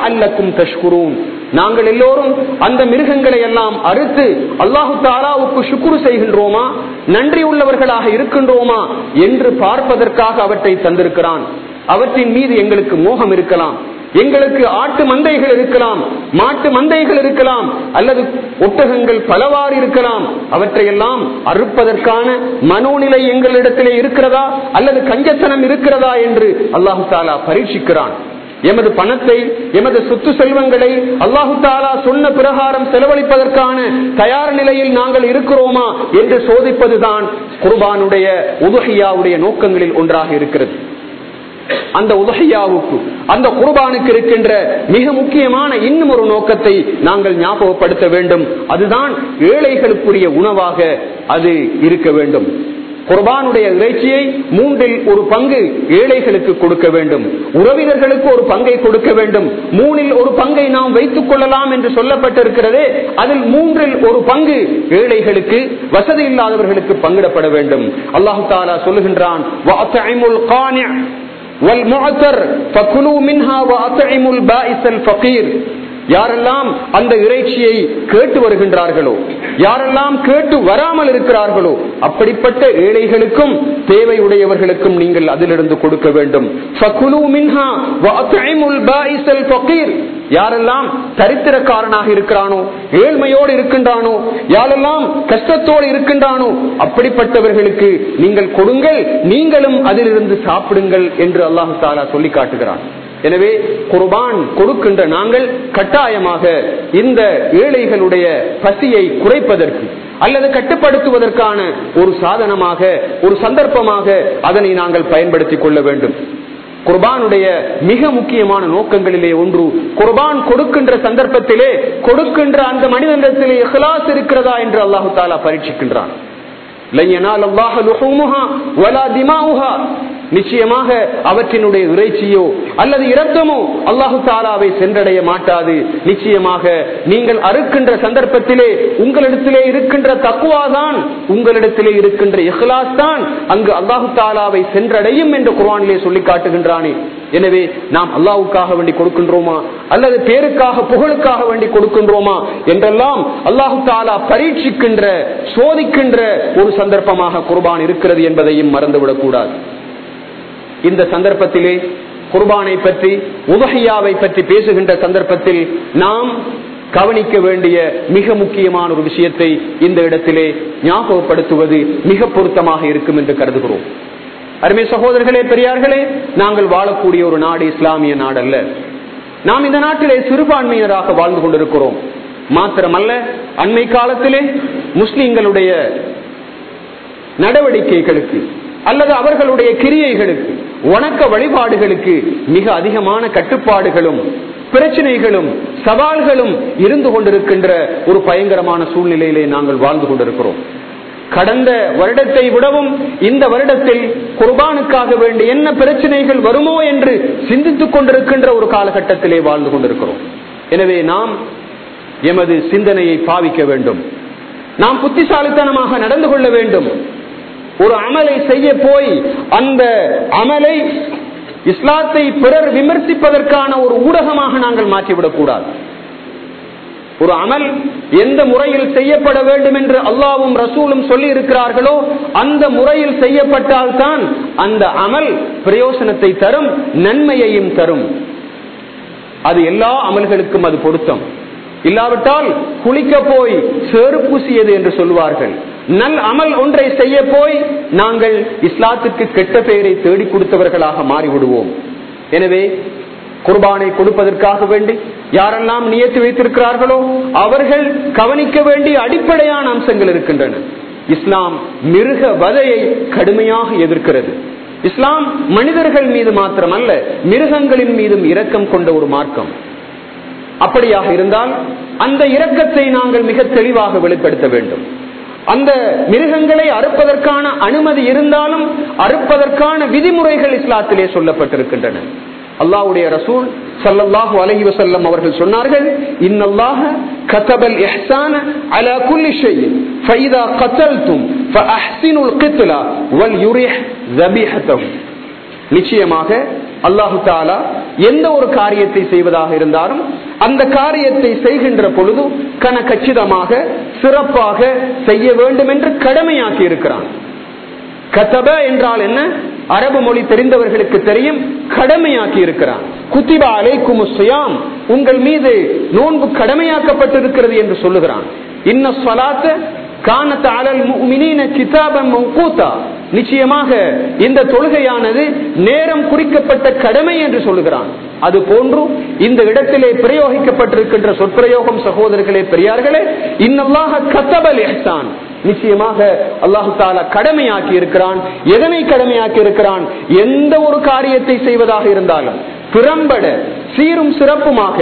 அல்லக்கும் தஷ்குரும் நாங்கள் எல்லோரும் அந்த மிருகங்களை எல்லாம் அறுத்து அல்லாஹு தாலாவுக்கு சுக்குரு செய்கின்றோமா? நன்றி உள்ளவர்களாக இருக்கின்றோமா? என்று பார்ப்பதற்காக அவற்றை தந்திருக்கிறான். அவற்றின் மீது எங்களுக்கு மோகம் இருக்கலாம். எங்களுக்கு ஆட்டு மந்தைகள் இருக்கலாம் மாட்டு மந்தைகள் இருக்கலாம் அல்லது ஒட்டகங்கள் பலவாறு இருக்கலாம். அவற்றையெல்லாம் அறுப்பதற்கான மனோநிலை எங்களிடத்திலே இருக்கிறதா? அல்லது கஞ்சத்தனம் இருக்கிறதா என்று அல்லாஹு தாலா பரீட்சிக்கிறான். எமது பணத்தை எமது சொத்து செல்வங்களை அல்லாஹு தாலா சொன்ன பிரகாரம் செலவழிப்பதற்கான தயார் நிலையில் நாங்கள் இருக்கிறோமா என்று சோதிப்பதுதான் குர்பானுடைய உதுகையாவுடைய நோக்கங்களில் ஒன்றாக இருக்கிறது. அந்த உதகையாவுக்கு அந்த குர்பானுக்கு இருக்கின்ற மிக முக்கியமான இன்னும் ஒரு நோக்கத்தை நாங்கள் ஞாபகப்படுத்த வேண்டும். அதுதான் ஏழைகளுக்குரிய உணவாக அது இருக்க வேண்டும். குர்பானுடைய இறைச்சியை மூன்றில் ஒரு பங்கு ஏழைகளுக்கு கொடுக்க வேண்டும். உறவினர்களுக்கு ஒரு பங்கை கொடுக்க வேண்டும். மூணில் ஒரு பங்கை நாம் வைத்துக் கொள்ளலாம் என்று சொல்லப்பட்டிருக்கிறதே அதில் மூன்றில் ஒரு பங்கு ஏழைகளுக்கு வசதி இல்லாதவர்களுக்கு பங்கிடப்பட வேண்டும். அல்லாஹு தாலா சொல்லுகின்றான் والمعتر فكلوا منها وأطعموا البائس الفقير. யாரெல்லாம் அந்த இறைச்சியை கேட்டு வருகின்றார்களோ யாரெல்லாம் கேட்டு வராமல் இருக்கிறார்களோ அப்படிப்பட்ட ஏழைகளுக்கும் தேவையுடையவர்களுக்கும் நீங்கள் அதிலிருந்து கொடுக்க வேண்டும். யாரெல்லாம் தரித்திரக்காரனாக இருக்கிறானோ ஏழ்மையோடு இருக்கின்றானோ யாரெல்லாம் கஷ்டத்தோடு இருக்கின்றானோ அப்படிப்பட்டவர்களுக்கு நீங்கள் கொடுங்கள் நீங்களும் அதிலிருந்து சாப்பிடுங்கள் என்று அல்லாஹு தாலா சொல்லி காட்டுகிறான் எனவே குர்பான் கொடுக்கின்ற நாங்கள் கட்டாயமாக இந்த ஏழைகளுடைய பசியை குறைப்பதற்கு அல்லது கட்டுப்படுத்துவதற்கான ஒரு சாதனமாக ஒரு சந்தர்ப்பமாக அதனை நாங்கள் பயன்படுத்திக் கொள்ள வேண்டும். குர்பானுடைய மிக முக்கியமான நோக்கங்களிலே ஒன்று குர்பான் கொடுக்கின்ற சந்தர்ப்பத்திலே கொடுக்கின்ற அந்த மனிதனிடத்திலே எஹ்லாஸ் இருக்கிறதா என்று அல்லாஹு தாலா பரீட்சிக்கின்றான். நிச்சயமாக அவற்றினுடைய இறைச்சியோ அல்லது இரத்தமோ அல்லாஹு தாலாவை சென்றடைய மாட்டாது. நிச்சயமாக நீங்கள் அறுக்கின்ற சந்தர்ப்பத்திலே உங்களிடத்திலே இருக்கின்ற தக்குவாதான் உங்களிடத்திலே இருக்கின்ற இஹ்லாஸ் தான் அங்கு அல்லாஹு தாலாவை சென்றடையும் என்று குர்ஆனிலே சொல்லி காட்டுகின்றானே. எனவே நாம் அல்லாவுக்காக வேண்டி கொடுக்கின்றோமா? அல்லது பேருக்காக புகழுக்காக வேண்டி கொடுக்கின்றோமா? என்றெல்லாம் அல்லாஹு தாலா பரீட்சிக்கின்ற சோதிக்கின்ற ஒரு சந்தர்ப்பமாக குர்பான் இருக்கிறது என்பதையும் மறந்துவிடக் கூடாது இந்த சந்தர்ப்பத்திலே குர்பானை பற்றி உதகையாவை பற்றி பேசுகின்ற சந்தர்ப்பத்தில் நாம் கவனிக்க வேண்டிய மிக முக்கியமான ஒரு விஷயத்தை இந்த இடத்திலே ஞாபகப்படுத்துவது மிக பொருத்தமாக இருக்கும் என்று கருதுகிறோம். அருமை சகோதரர்களே பெரியார்களே நாங்கள் வாழக்கூடிய ஒரு நாடு இஸ்லாமிய நாடு அல்ல நாம் இந்த நாட்டிலே சிறுபான்மையினராக வாழ்ந்து கொண்டிருக்கிறோம். மாத்திரமல்ல அண்மை காலத்திலே முஸ்லிம்களுடைய நடவடிக்கைகளுக்கு அல்லது அவர்களுடைய கிரியைகளுக்கு வணக்க வழிபாடுகளுக்கு மிக அதிகமான கட்டுப்பாடுகளும் பிரச்சனைகளும் சவால்களும் இருந்து கொண்டிருக்கின்ற ஒரு பயங்கரமான சூழ்நிலையிலே நாங்கள் வாழ்ந்து கொண்டிருக்கிறோம். கடந்த வருடத்தை விடவும் இந்த வருடத்தில் குர்பானுக்காக வேண்டி என்ன பிரச்சனைகள் வருமோ என்று சிந்தித்துக் கொண்டிருக்கின்ற ஒரு காலகட்டத்திலே வாழ்ந்து கொண்டிருக்கிறோம். எனவே நாம் எமது சிந்தனையை பாவிக்க வேண்டும். நாம் புத்திசாலித்தனமாக நடந்து கொள்ள வேண்டும். ஒரு அமலை செய்ய போய் அந்த அமலை இஸ்லாத்தை பிறர் விமர்சிப்பதற்கான ஒரு ஊடகமாக நாங்கள் மாற்றிவிடக் கூடாது ஒரு அமல் எந்த முறையில் செய்யப்பட வேண்டும் என்று அல்லாவும் ரசூலும் சொல்லி இருக்கிறார்களோ அந்த முறையில் செய்யப்பட்டால் தான் அந்த அமல் பிரயோசனத்தை தரும் நன்மையையும் தரும். அது எல்லா அமல்களுக்கும் அது பொருத்தம். இல்லாவிட்டால் குளிக்க போய் சேறு பூசியது என்று சொல்வார்கள். நல் அமல் ஒன்றை செய்ய போய் நாங்கள் இஸ்லாத்துக்கு கெட்ட பெயரை தேடி கொடுத்தவர்களாக மாறிவிடுவோம். எனவே குர்பானை கொடுப்பதற்காக வேண்டி யாரெல்லாம் நியத்து வைத்திருக்கிறார்களோ அவர்கள் கவனிக்க வேண்டிய அடிப்படையான அம்சங்கள் இருக்கின்றன. இஸ்லாம் மிருக வதையை கடுமையாக எதிர்க்கிறது. இஸ்லாம் மனிதர்கள் மீது மாத்திரமல்ல மிருகங்களின் மீதும் இரக்கம் கொண்ட ஒரு மார்க்கம். அப்படியாக இருந்தால் அந்த இரக்கத்தை நாங்கள் மிக தெளிவாக வெளிப்படுத்த வேண்டும். அந்த மிருகங்களை அறுப்பதற்கான அனுமதி இருந்தாலும் அறுப்பதற்கான விதிமுறைகள் இஸ்லாத்திலே சொல்லப்பட்டிருக்கின்றன. அல்லாவுடைய ரசூல் சல்லல்லாஹு அலஹி வசல்லம் அவர்கள் சொன்னார்கள் இன்னல்லாஹ கதபல் இஹ்சான அலா குல்லி ஃபைதா கத்தல்தும் ஃபஅஹ்ஸினுல் கித்லா வல் யுரிஹ் ஜபீஹத்தஹு நிச்சயமாக அல்லாஹு தாலா எந்த ஒரு காரியத்தை செய்வதாக இருந்தாலும் அந்த காரியத்தை செய்கின்ற பொழுது கன கச்சிதமாக சிறப்பாக செய்ய வேண்டும் என்று கடமையாக்கி இருக்கிறான். கதப என்றால் என்ன? அரபு மொழி தெரிந்தவர்களுக்கு தெரியும் கடமையாக்கி இருக்கிறான். குத்திபா அலைக்கும் சுயாம் உங்கள் மீது நோன்பு கடமையாக்கப்பட்டிருக்கிறது என்று சொல்லுகிறான். இன்ன சொலாத்த காணத்த அலல் முஃமினீன கிதாபம் மௌகூதா நிச்சயமாக இந்த தொழுகையானது நேரம் குறிக்கப்பட்ட கடமை என்று சொல்லுகிறான். அது போன்று இந்த இடத்திலே பிரயோகிக்கப்பட்டிருக்கின்ற சொற்பிரயோகம் சகோதரர்களே பெரியார்களே இன்னல்லாக கத்தபல் எஹ்தான் நிச்சயமாக அல்லாஹு தாலா கடமையாக்கி இருக்கிறான் எதனை கடமையாக்கி இருக்கிறான் எந்த ஒரு காரியத்தை செய்வதாக இருந்தாலும் திறம்பட சீரும் சிறப்புமாக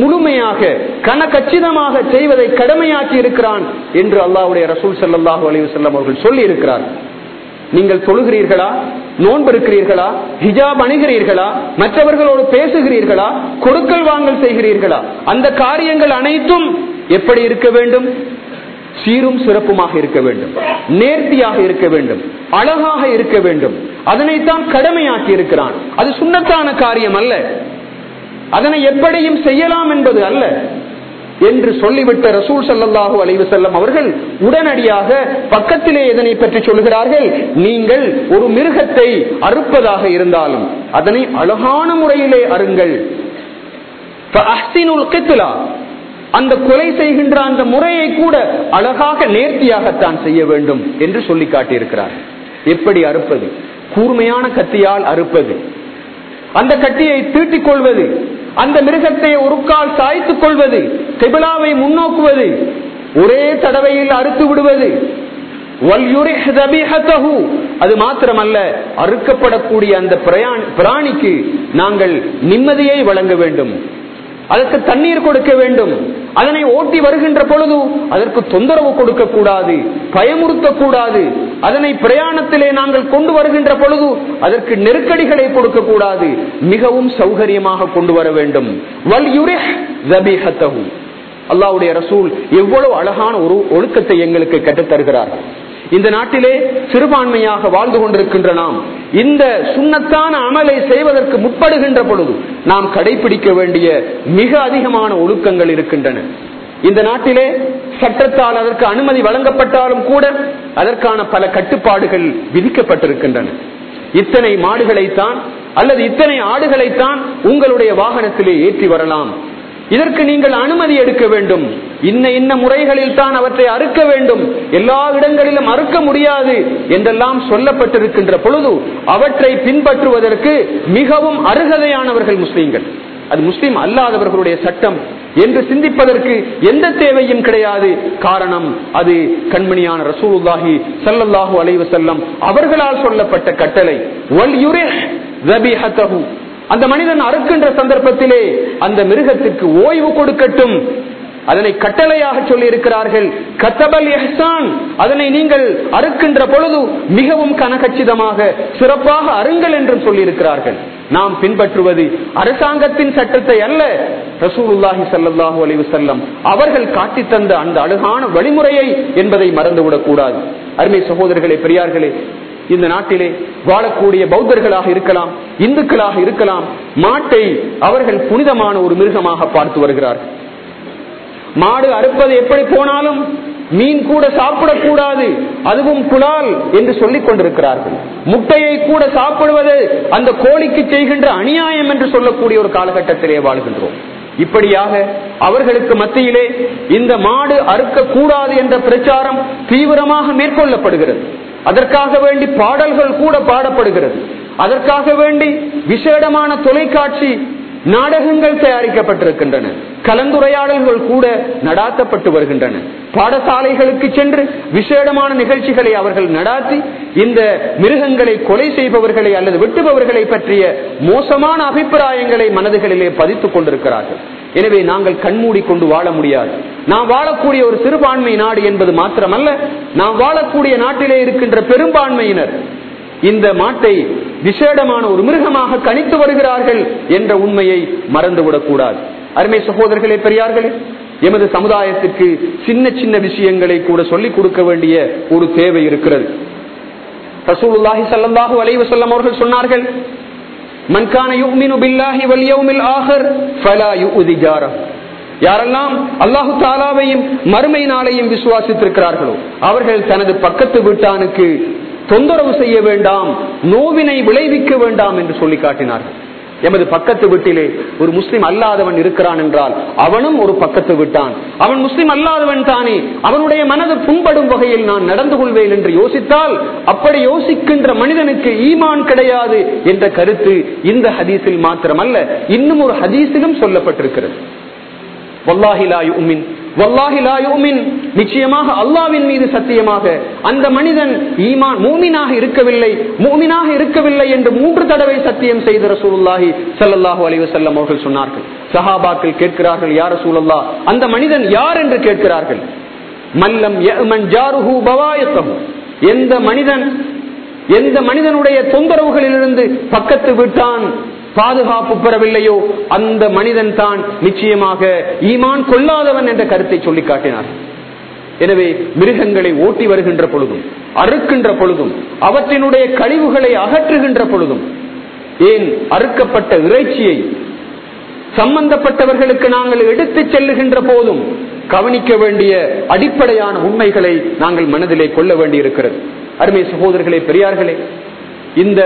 முழுமையாக கனகச்சிதமாக செய்வதை கடமையாக்கி இருக்கிறான் என்று அல்லாஹுடைய ரசூல் சல்லாஹூ அலி வல்லம் அவர்கள் சொல்லி இருக்கிறார் நீங்கள் தொழுகிறீர்களா? நோன்பு இருக்கிறீர்களா ஹிஜாப் அணுகிறீர்களா? மற்றவர்களோடு பேசுகிறீர்களா? கொடுக்கல் வாங்கல் செய்கிறீர்களா? அந்த காரியங்கள் அனைத்தும் எப்படி இருக்க வேண்டும்? சீரும் சிறப்புமாக இருக்க வேண்டும். நேர்த்தியாக இருக்க வேண்டும். அழகாக இருக்க வேண்டும். அதனைத்தான் கடமையாக்கி இருக்கிறான். அது சுண்ணத்தான காரியம் அல்ல. அதனை எப்படியும் செய்யலாம் என்பது அல்ல. என்று சொல்லிவிட்ட ரசூல் சல்லாஹூ அலைவு செல்லம் அவர்கள் உடனடியாக பக்கத்திலே இதனை பற்றி சொல்கிறார்கள்? நீங்கள் ஒரு மிருகத்தை அறுப்பதாக இருந்தாலும் அதனை அழகான முறையிலே அருங்கள் அந்த கொலை செய்கின்ற அந்த முறையை கூட அழகாக நேர்த்தியாகத்தான் செய்ய வேண்டும் என்று சொல்லி காட்டியிருக்கிறார். எப்படி அறுப்பது? கூர்மையான கத்தியால் அறுப்பது. அந்த கட்டியை தீட்டிக் கொள்வது. அந்த மிருகத்தை ஒரு கால் சாய்த்துக் கொள்வது. தெபிலாவை முன்னோக்குவது. ஒரே தடவையில் அறுத்து விடுவது. அது மாத்திரமல்ல அறுக்கப்படக்கூடிய அந்த பிராணிக்கு நாங்கள் நிம்மதியை வழங்க வேண்டும். அதற்கு தண்ணீர் கொடுக்க வேண்டும். அதனை ஓட்டி வருகின்ற பொழுது அதற்கு தொந்தரவு கொடுக்க கூடாது பயமுறுத்தக்கூடாது. அதனை பிரயாணத்திலே நாங்கள் கொண்டு வருகின்ற பொழுது அதற்கு நெருக்கடிகளை கொடுக்க கூடாது மிகவும் சௌகரியமாக கொண்டு வர வேண்டும். வல் அல்லாவுடைய ரசூல் எவ்வளவு அழகான ஒரு ஒழுக்கத்தை எங்களுக்கு கற்றுத்தருகிறார்கள். இந்த நாட்டிலே சிறுபான்மையாக வாழ்ந்து கொண்டிருக்கின்ற நாம் இந்த சுண்ணத்தான அமலை செய்வதற்கு முற்படுகின்ற பொழுது நாம் கடைபிடிக்க வேண்டிய மிக அதிகமான ஒழுக்கங்கள் இருக்கின்றன. இந்த நாட்டிலே சட்டத்தால் அதற்கு அனுமதி வழங்கப்பட்டாலும் கூட அதற்கான பல கட்டுப்பாடுகள் விதிக்கப்பட்டிருக்கின்றன. இத்தனை மாடுகளைத்தான் அல்லது இத்தனை ஆடுகளைத்தான் உங்களுடைய வாகனத்திலே ஏற்றி வரலாம். இதற்கு நீங்கள் அனுமதி எடுக்க வேண்டும். இன்ன இன்ன முறைகளில் தான் அவற்றை அறுக்க வேண்டும். எல்லா இடங்களிலும் அறுக்க முடியாது என்றெல்லாம் சொல்லப்பட்டிருக்கின்ற பொழுது அவற்றை பின்பற்றுவதற்கு மிகவும் அருகதையானவர்கள் முஸ்லீம்கள். அது முஸ்லீம் அல்லாதவர்களுடைய சட்டம் என்று சிந்திப்பதற்கு எந்த தேவையும் கிடையாது. காரணம் அது கண்மணியான ரசூலுல்லாஹி சல்லல்லாஹு அலைவசல்லம் அவர்களால் சொல்லப்பட்ட கட்டளை. அந்த மனிதன் அறுக்கின்ற சந்தர்ப்பத்திலே அந்த மிருகத்திற்கு ஓய்வு கொடுக்கட்டும். அதனை கட்டளையாக சொல்லி இருக்கிறார்கள் கத்தபல் எஹ்சான் அதனை நீங்கள் அறுக்கின்ற பொழுது மிகவும் கனகச்சிதமாக சிறப்பாக அருங்கள் என்றும் சொல்லி இருக்கிறார்கள் நாம் பின்பற்றுவது அரசாங்கத்தின் சட்டத்தை அல்ல. ரசூலுல்லாஹி சல்லாஹூ அலைஹி செல்லம் அவர்கள் காட்டித்தந்த அந்த அழகான வழிமுறையை என்பதை மறந்துவிடக் கூடாது. அருமை சகோதரர்களே பெரியார்களே இந்த நாட்டிலே வாழக்கூடிய பௌத்தர்களாக இருக்கலாம் இந்துக்களாக இருக்கலாம் மாட்டை அவர்கள் புனிதமான ஒரு மிருகமாக பார்த்து வருகிறார்கள். மாடு அறுப்பது எப்படி போனாலும் மீன் கூட சாப்பிடக்கூடாது அதுவும் புலால் என்று சொல்லிக் கொண்டிருக்கிறார்கள். முட்டையை கூட சாப்பிடுவது அந்த கோழிக்கு செய்கின்ற அநியாயம் என்று சொல்லக்கூடிய ஒரு காலகட்டத்திலே வாழ்கின்றோம். இப்படியாக அவர்களுக்கு மத்தியிலே இந்த மாடு அறுக்க கூடாது என்ற பிரச்சாரம் தீவிரமாக மேற்கொள்ளப்படுகிறது. அதற்காக வேண்டி பாடல்கள் கூட பாடப்படுகிறது. அதற்காக வேண்டி விசேடமான தொலைக்காட்சி நாடகங்கள் தயாரிக்கப்பட்டிருக்கின்றன. கலந்துரையாடல்கள் கூட நடாத்தப்பட்டு வருகின்றன. பாடசாலைகளுக்கு சென்று விசேடமான நிகழ்ச்சிகளை அவர்கள் நடாத்தி இந்த மிருகங்களை கொலை செய்பவர்களை அல்லது வெட்டுபவர்களை பற்றிய மோசமான அபிப்பிராயங்களை மனதுகளிலே பதித்துக் கொண்டிருக்கிறார்கள். எனவே நாங்கள் கண்மூடி கொண்டு வாழ முடியாது. நாம் வாழக்கூடிய ஒரு சிறுபான்மை நாடு என்பது மாத்திரமல்ல நாம் வாழக்கூடிய நாட்டிலே இருக்கின்ற பெரும்பான்மையினர் இந்த மாட்டை விசேடமான ஒரு மிருகமாக கணித்து வருகிறார்கள் என்ற உண்மையை மறந்துவிடக் கூடாது. அருமை சகோதரர்களே பெரியார்களே எமது சமுதாயத்திற்கு சின்ன சின்ன விஷயங்களை கூட சொல்லிக் கொடுக்க வேண்டிய ஒரு தேவை இருக்கிறது. ரசூலுல்லாஹி ஸல்லல்லாஹு அலைஹி அவர்கள் சொன்னார்கள் மன் கான யுக்மினு பில்லாஹி வல் யௌமில் ஆஹிர் ஃபலா யுஉதி ஜாரா யாரெல்லாம் அல்லாஹு தாலாவையும் மறுமை நாளையும் விசுவாசித்திருக்கிறார்களோ அவர்கள் தனது பக்கத்து வீட்டானுக்கு தொந்தரவு செய்ய வேண்டாம் நோவினை விளைவிக்க வேண்டாம் என்று சொல்லி காட்டினார்கள். எமது பக்கத்து வீட்டிலே ஒரு முஸ்லிம் அல்லாதவன் இருக்கிறான் என்றால் அவனும் ஒரு பக்கத்து விட்டான். அவன் முஸ்லிம் அல்லாதவன் தானே. அவனுடைய மனது புண்படும் வகையில் நான் நடந்து கொள்வேன் என்று யோசித்தால் அப்படி யோசிக்கின்ற மனிதனுக்கு ஈமான் கிடையாது என்ற கருத்து இந்த ஹதீஸில் மாத்திரமல்ல. இன்னும் ஒரு ஹதீஸிலும் சொல்லப்பட்டிருக்கிறது. நிச்சயமாக அல்லாவின் மீது சத்தியமாக. அந்த மனிதன் ஈமான் மூமினாக இருக்கவில்லை மூமினாக இருக்கவில்லை என்று மூன்று தடவை சத்தியம் செய்த ரசூலுல்லாஹி சல்லாஹூ அலிவசல்லம் அவர்கள் சொன்னார்கள். சஹாபாக்கள் கேட்கிறார்கள் யார் ரசூலல்லா அந்த மனிதன் யார் என்று கேட்கிறார்கள்? மல்லம் எந்த மனிதன் எந்த மனிதனுடைய தொந்தரவுகளிலிருந்து பக்கத்து விட்டான் பாதுகாப்பு பெறவில்லையோ அந்த மனிதன் தான் நிச்சயமாக ஈமான் கொள்ளாதவன் என்ற கருத்தை சொல்லி காட்டினார். எனவே மிருகங்களை ஓட்டி வருகின்ற பொழுதும் அறுக்கின்ற பொழுதும் அவற்றினுடைய கழிவுகளை அகற்றுகின்ற பொழுதும் ஏன் அறுக்கப்பட்ட இறைச்சியை சம்பந்தப்பட்டவர்களுக்கு நாங்கள் எடுத்து செல்லுகின்ற போதும் கவனிக்க வேண்டிய அடிப்படையான உண்மைகளை நாங்கள் மனதிலே கொள்ள வேண்டியிருக்கிறது. அருமை சகோதரர்களே பெரியார்களே இந்த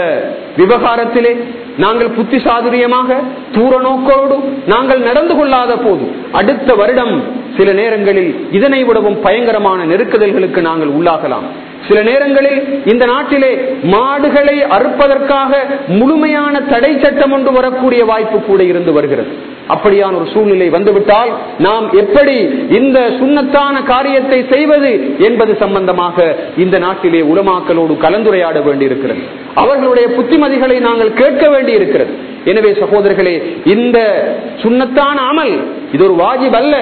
விவகாரத்திலே நாங்கள் புத்தி சாதுரியமாக தூர நோக்கோடு நாங்கள் நடந்து கொள்ளாத போது அடுத்த வருடம் சில நேரங்களில் இதனை விடவும் பயங்கரமான நெருக்குதல்களுக்கு நாங்கள் உள்ளாகலாம். சில நேரங்களில் இந்த நாட்டிலே மாடுகளை அறுப்பதற்காக முழுமையான தடை சட்டம் ஒன்று வரக்கூடிய வாய்ப்பு கூட இருந்து வருகிறது. அப்படியான ஒரு சூழ்நிலை வந்துவிட்டால் நாம் எப்படி இந்த சுண்ணத்தான காரியத்தை செய்வது என்பது சம்பந்தமாக இந்த நாட்டிலே உலமாக்களோடு கலந்துரையாட வேண்டியிருக்கிறது. அவர்களுடைய புத்திமதிகளை நாங்கள் கேட்க வேண்டியிருக்கிறது. எனவே சகோதரர்களே இந்த சுண்ணத்தான அமல் இது ஒரு வாஜிப் அல்ல.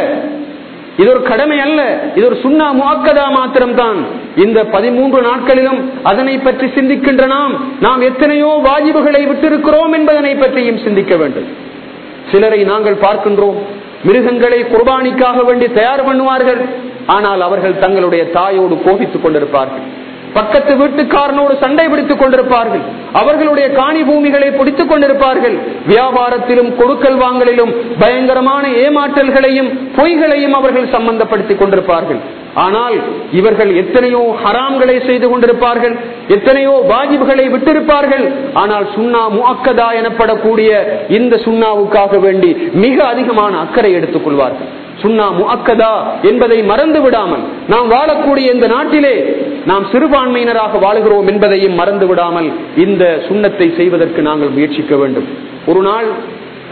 இது ஒரு கடமை அல்ல. இது ஒரு சுண்ணா முக்கதா மாத்திரம்தான். இந்த பதிமூன்று நாட்களிலும் அதனை பற்றி சிந்திக்கின்ற நாம் நாம் எத்தனையோ வாஜிபுகளை விட்டிருக்கிறோம் என்பதனை பற்றியும் சிந்திக்க வேண்டும். சிலரை நாங்கள் பார்க்கின்றோம். மிருகங்களை குர்பானிக்காக வேண்டி தயார் பண்ணுவார்கள். ஆனால் அவர்கள் தங்களுடைய தாயோடு கோபித்துக் கொண்டிருப்பார்கள். பக்கத்து வீட்டுக்காரனோடு சண்டை பிடித்துக் கொண்டிருப்பார்கள். அவர்களுடைய காணி பூமிகளை பிடித்துக் கொண்டிருப்பார்கள். வியாபாரத்திலும் கொடுக்கல் வாங்கலிலும் பயங்கரமான ஏமாற்றல்களையும் பொய்களையும் அவர்கள் சம்பந்தப்படுத்திக் கொண்டிருப்பார்கள். ஆனால் இவர்கள் எத்தனையோ ஹராம்களை செய்து கொண்டிருப்பார்கள் எத்தனையோ வாஜிப்களை விட்டிருப்பார்கள். ஆனால் சுண்ணா முக்கதா எனப்படக்கூடிய இந்த சுண்ணாவுக்காக வேண்டி மிக அதிகமான அக்கறை எடுத்துக் கொள்வார்கள். சுண்ணா முக்கதா என்பதை மறந்து விடாமல் நாம் வாழக்கூடிய இந்த நாட்டிலே நாம் சிறுபான்மையினராக வாழுகிறோம் என்பதையும் மறந்து விடாமல் இந்த சுண்ணத்தை செய்வதற்கு நாங்கள் முயற்சிக்க வேண்டும். ஒரு நாள்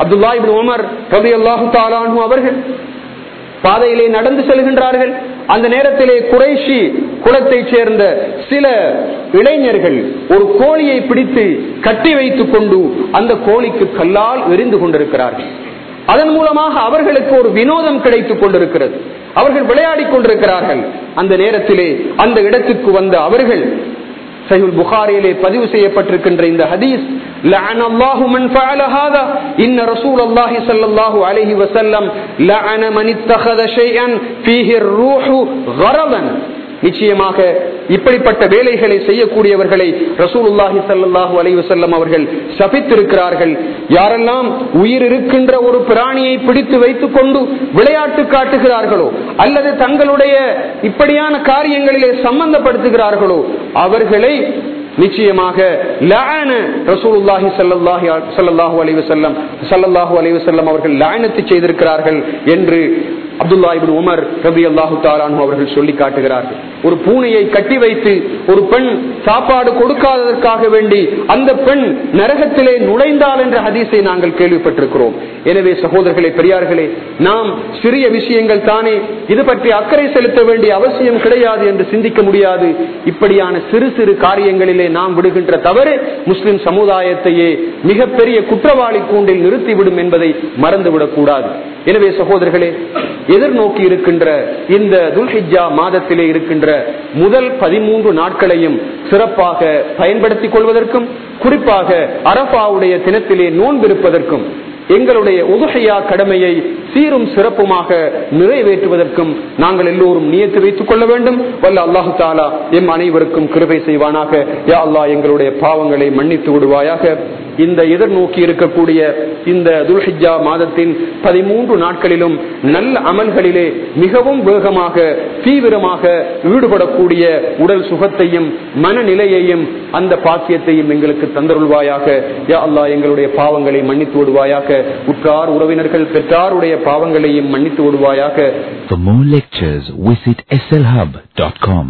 அப்துல்லாஹிபின் உமர் ரவி அல்லாஹு தாலானு அவர்கள் பாதையிலே நடந்து செல்கின்றார்கள். அந்த நேரத்திலே குறைஷி குலத்தை சேர்ந்த சில இளைஞர்கள் ஒரு கோழியை பிடித்து கட்டி வைத்துக் கொண்டு அந்த கோழிக்கு கல்லால் எரிந்து கொண்டிருக்கிறார்கள். அதன் மூலமாக அவர்களுக்கு ஒரு வினோதம் கிடைத்துக் கொண்டிருக்கிறது. அவர்கள் விளையாடிக் கொண்டிருக்கிறார்கள். அந்த நேரத்திலே அந்த இடத்துக்கு வந்த அவர்கள் சஹில் புகாரியிலே பதிவு செய்யப்பட்டிருக்கின்ற இந்த ஹதீஸ் لعن الله من فعل هذا إن رسول الله صلى الله عليه وسلم لعن من اتخذ شيئا فيه الروح غرضا நிச்சயமாக இப்படிப்பட்ட வேலைகளை செய்யக்கூடியவர்களை ரசூலுல்லாஹி சல்லாஹூ அலைவு வசல்லம் அவர்கள் சபித்திருக்கிறார்கள். யாரெல்லாம் உயிர் இருக்கின்ற ஒரு பிராணியை பிடித்து வைத்துக் கொண்டு விளையாட்டு காட்டுகிறார்களோ அல்லது தங்களுடைய இப்படியான காரியங்களிலே சம்பந்தப்படுத்துகிறார்களோ அவர்களை நிச்சயமாக ரசூலுல்லாஹி சல்லாஹி சல்லாஹூ அலைஹி சல்லாஹூ அலைஹி அவர்கள் லாயனத்து செய்திருக்கிறார்கள் என்று அப்துல்லா இபின் உமர் ரபி அல்லாஹு தாரானு அவர்கள் சொல்லி காட்டுகிறார்கள். ஒரு பூனையை கட்டி வைத்து ஒரு பெண் சாப்பாடு கொடுக்காததற்காக வேண்டி அந்த பெண் நரகத்திலே நுழைந்தாள் என்ற ஹதீஸை நாங்கள் கேள்விப்பட்டிருக்கிறோம். எனவே சகோதரர்களே பெரியார்களே நாம் சிறிய விஷயங்கள் தானே இது பற்றி அக்கறை செலுத்த வேண்டிய அவசியம் கிடையாது என்று சிந்திக்க முடியாது. இப்படியான சிறு சிறு காரியங்களிலே நாம் விடுகின்ற தவறு முஸ்லிம் சமுதாயத்தையே மிகப்பெரிய குற்றவாளி கூண்டில் நிறுத்திவிடும் என்பதை மறந்துவிடக் கூடாது. எனவே சகோதரர்களே எதிர்நோக்கி இருக்கின்ற இந்த துல்ஹிஜா மாதத்திலே இருக்கின்ற முதல் பதிமூன்று நாட்களையும் சிறப்பாக பயன்படுத்திக் கொள்வதற்கும் குறிப்பாக அரபாவுடைய தினத்திலே நோன்பிருப்பதற்கும் எங்களுடைய உதுகையா கடமையை சீரும் சிறப்புமாக நிறைவேற்றுவதற்கும் நாங்கள் எல்லோரும் நியத்து வைத்துக் கொள்ள வேண்டும். வல்ல அல்லாஹு தாலா எம் அனைவருக்கும் கிருபை செய்வானாக. யா அல்லா எங்களுடைய பாவங்களை மன்னித்து விடுவாயாக. இந்த எதிர்நோக்கி இருக்கக்கூடிய இந்த துல்ஹிஜா மாதத்தின் பதிமூன்று நாட்களிலும் நல்ல அமல்களிலே மிகவும் வேகமாக தீவிரமாக ஈடுபடக்கூடிய உடல் சுகத்தையும் மனநிலையையும் அந்த பாக்கியத்தையும் எங்களுக்கு தந்தருள்வாயாக. யா அல்லாஹ் எங்களுடைய பாவங்களை மன்னித்து விடுவாயாக. விடுவாயாக உற்றார் உறவினர்கள் பெற்றாருடைய பாவங்களையும் மன்னித்து விடுவாயாக For more lectures, visit slhub.com.